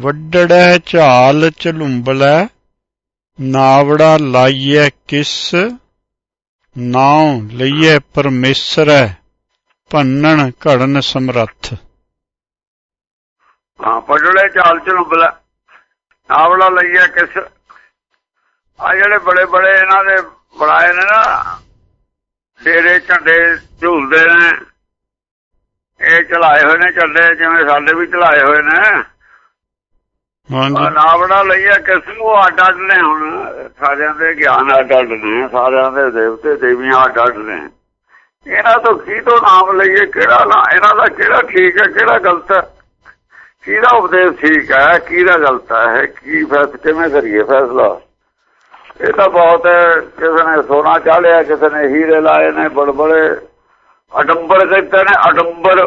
ਵੱਡੜੈ ਝਾਲ ਝਲੁੰਬਲੈ, ਨਾਵੜਾ ਲਾਈਐ ਕਿਸ, ਨਾਉ ਲਈਐ ਪਰਮੇਸ਼ਰੈ, ਭੰਨਣ ਘੜਨ ਸਮਰੱਥ। ਹਾਂ ਪੜਲੇ ਚਾਲ ਚ ਲੰਬਲਾ ਆਵਲਾ ਲਈਆ ਕਿਸ। ਆ ਜਿਹੜੇ ਬੜੇ ਬੜੇ ਇਹਨਾਂ ਦੇ ਬਣਾਏ ਨੇ ਨਾ, ਡੇਰੇ ਝੰਡੇ ਝੂਲਦੇ ਨੇ, ਇਹ ਚਲਾਏ ਹੋਏ ਨੇ ਝੰਡੇ, ਜਿਵੇਂ ਸਾਡੇ ਵੀ ਚਲਾਏ ਹੋਏ ਨੇ। ਨਾਵੜਾ ਲਈਆ ਕਿਸ ਨੂੰ? ਅੱਡ ਅੱਡ ਨੇ ਹੁਣ। ਸਾਰਿਆਂ ਦੇ ਗਿਆਨ ਅੱਡ ਅੱਡ ਨੇ, ਸਾਰਿਆਂ ਦੇ ਦੇਵਤੇ ਦੇਵੀਆਂ ਅੱਡ ਅੱਡ ਨੇ। ਇਹਨਾਂ ਤੋਂ ਕੀ ਤੋਂ ਨਾਮ ਲਈਏ? ਕਿਹੜਾ ਨਾ? ਇਹਨਾਂ ਦਾ ਕਿਹੜਾ ਠੀਕ ਹੈ, ਕਿਹੜਾ ਗਲਤ ਹੈ? ਕਿਹਦਾ ਉਪਦੇਸ਼ ਠੀਕ ਹੈ, ਕਿਹਦਾ ਗਲਤ ਹੈ? ਕੀ ਫੈਸਲਾ ਕਿਵੇਂ ਕਰੀਏ ਫੈਸਲਾ? ਇਹ ਤਾਂ ਬਹੁਤ ਕਿਸੇ ਨੇ ਸੋਨਾ ਚਾਹ ਲਿਆ, ਕਿਸੇ ਨੇ ਹੀਰੇ ਲਾਏ ਨੇ ਬੜ ਬੜੇ ਅਡੰਬਰ ਕਹਿੰਦੇ ਨੇ, ਅਡੰਬਰ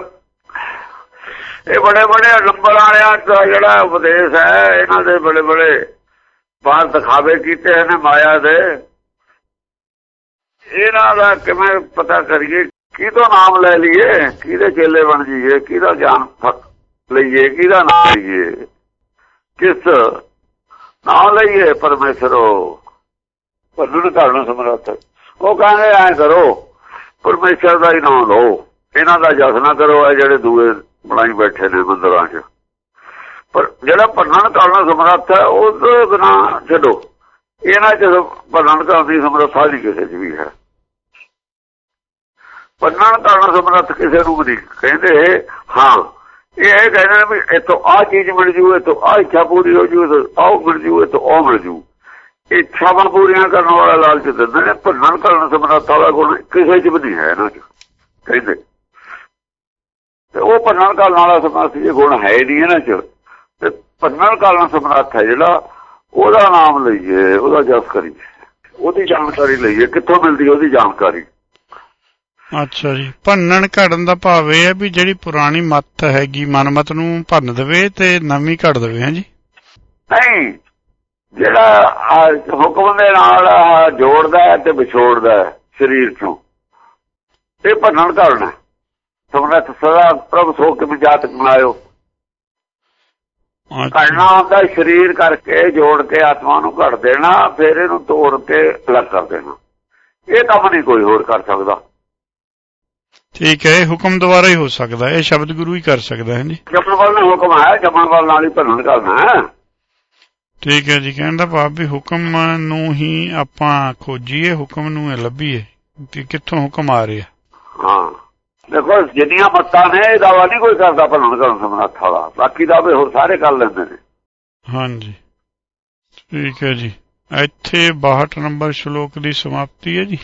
ਇਹ ਬੜੇ ਬੜੇ ਅਡੰਬਰ ਵਾਲਿਆਂ ਦਾ ਜਿਹੜਾ ਉਪਦੇਸ਼ ਹੈ, ਇਹਨਾਂ ਦੇ ਬੜੇ ਬੜੇ ਬਾਹਰ ਦਿਖਾਵੇ ਕੀਤੇ ਨੇ ਮਾਇਆ ਦੇ। ਇਹਨਾਂ ਦਾ ਕਿਵੇਂ ਪਤਾ ਕਰੀਏ, ਕਿਹਦਾ ਨਾਮ ਲੈ ਲਈਏ, ਕਿਹਦੇ ਚੇਲੇ ਬਣ ਜਾਈਏ, ਕਿਹਦਾ ਗਿਆਨ ਲਈਏ, ਕਿਹਦਾ ਨਾਮ ਲਈਏ, ਕਿਸ ਨਾਮ ਲਈਏ ਪਰਮੇਸ਼ਰੋ ਪਰਦੁਨ ਕਰਨ ਸਮਰੱਥ। ਉਹ ਕਹਿੰਦੇ, ਐ ਕਰੋ, ਪਰਮੇਸ਼ਰ ਦਾ ਹੀ ਨਾਮ ਲਓ, ਇਹਨਾਂ ਦਾ ਜਸ ਨਾ ਕਰੋ, ਇਹ ਜਿਹੜੇ ਦੂਏ ਬਣਾਈ ਬੈਠੇ ਨੇ ਮੰਦਰਾਂ 'ਚ। ਪਰ ਜਿਹੜਾ ਪਰਨਣ ਕਰਨ ਸਮਰੱਥ ਹੈ ਉਹ ਬਿਨਾ ਛੱਡੋ। ਇਹਨਾਂ 'ਚ ਪਰਨਣ ਕਰਨ ਦੀ ਸਮਰੱਥਾ ਨਹੀਂ ਕਿਸੇ 'ਚ ਵੀ ਹੈ। ਪਰਨਣ ਕਰਨ ਸਮਰੱਥ ਕਿਸੇ ਨੂੰ ਨਹੀਂ। ਕਹਿੰਦੇ ਹਾਂ, ਇਹ ਕਹਿੰਦੇ ਨੇ ਵੀ ਇਤੋਂ ਆ ਚੀਜ਼ ਮਿਲ ਜੂ ਇਤੋਂ ਆ ਇੱਛਾ ਪੂਰੀ ਹੋ ਜੂ ਆਹ ਮਿਲ ਜੂ ਇਤੋਂ ਉਹ ਮਿਲ ਜੂ। ਇੱਛਾਵਾਂ ਪੂਰੀਆਂ ਕਰਨ ਵਾਲਾ ਲਾਲਚ ਦਿੰਦੇ ਨੇ। ਭੰਨਣ ਕਰਨ ਸਮਰੱਥਾ ਦਾ ਗੁਣ ਕਿਸੇ 'ਚ ਵੀ ਨਹੀਂ ਹੈ ਇਹਨਾਂ 'ਚ। ਕਹਿੰਦੇ। ਤੇ ਉਹ ਭੰਨਣ ਕਰਨ ਵਾਲਾ ਸਮਰੱਥ ਇਹ ਗੁਣ ਹੈ ਨਹੀਂ ਇਹਨਾਂ 'ਚ। ਤੇ ਭੰਨਣ ਕਰਨ ਸਮਰੱਥ ਹੈ ਜਿਹੜਾ ਉਹਦਾ ਨਾਮ ਲਈਏ ਉਹਦਾ ਜਸ ਕਰੀਏ। ਉਹਦੀ ਜਾਣਕਾਰੀ ਲਈਏ ਕਿੱਥੋਂ ਮਿਲਦੀ ਉਹਦੀ ਜਾਣਕਾਰੀ? ਅੱਛਾ ਜੀ। ਭੰਨਣ ਘੜਨ ਦਾ ਭਾਵ ਇਹ ਹੈ ਵੀ ਜਿਹੜੀ ਪੁਰਾਣੀ ਮੱਤ ਹੈਗੀ ਮਨਮਤ ਨੂੰ ਭੰਨ ਦੇਵੇ ਤੇ ਨਵੀਂ ਘੜ ਦੇਵੇ ਹਾਂ ਜੀ? ਨਹੀਂ ਜਿਹੜਾ ਹੁਕਮ ਦੇ ਨਾਲ ਜੋੜਦਾ ਤੇ ਵਿਛੋੜਦਾ ਸਰੀਰ ਚੋਂ ਇਹ ਭੰਨਣ ਘੜਨਾ ਸਮਰੱਥ ਸਦਾ ਪ੍ਰਭ ਸੋ ਕੇ ਜਾਤ ਕਮਾਇਓ। ਕਰਨਾ ਹੁੰਦਾ ਸਰੀਰ ਕਰਕੇ ਜੋੜ ਕੇ ਆਤਮਾ ਨੂੰ ਘੜ ਦੇਣਾ ਫਿਰ ਇਹਨੂੰ ਤੋੜ ਕੇ ਅਲੱਗ ਕਰ ਦੇਣਾ। ਇਹ ਕੰਮ ਨਹੀਂ ਕੋਈ ਹੋਰ ਕਰ ਸਕਦਾ। ਠੀਕ ਹੈ ਹੁਕਮ ਦੁਆਰਾ ਹੀ ਹੋ ਸਕਦਾ ਇਹ ਸ਼ਬਦ ਗੁਰੂ ਹੀ ਕਰ ਸਕਦਾ ਹੈ ਜੀ ਜਪਣਵਾਲ ਨੇ ਹੁਕਮ ਹੈ ਜਪਣਵਾਲ ਨਾਲ ਹੀ ਭੰਨਣ ਕਰਨਾ ਠੀਕ ਹੈ ਜੀ ਕਹਿਣ ਦਾ ਭਾਵ ਵੀ ਹੁਕਮ ਨੂੰ ਹੀ ਆਪਾਂ ਖੋਜੀਏ ਹੁਕਮ ਨੂੰ ਲੱਭੀਏ। ਕਿ ਕਿੱਥੋਂ ਹੁਕਮ ਆ ਰਿਹਾ? ਹਾਂ। ਦੇਖੋ, ਜਿੰਨੀਆਂ ਮੱਤਾਂ ਨੇ, ਇਹਦਾ ਵਾ ਨਹੀਂ ਕੋਈ ਕਰਦਾ ਭੰਨਣ ਕਰਨ ਸਮਰੱਥਾ ਦਾ ਬਾਕੀ ਦਾ ਹੋਰ ਸਾਰੇ ਕਰ ਲੈਂਦੇ ਨੇ। ਹਾਂਜੀ। ਠੀਕ ਹੈ ਜੀ। ਇੱਥੇ 62 ਨੰਬਰ ਸ਼ਲੋਕ ਦੀ ਸਮਾਪਤੀ ਹੈ ਜੀ।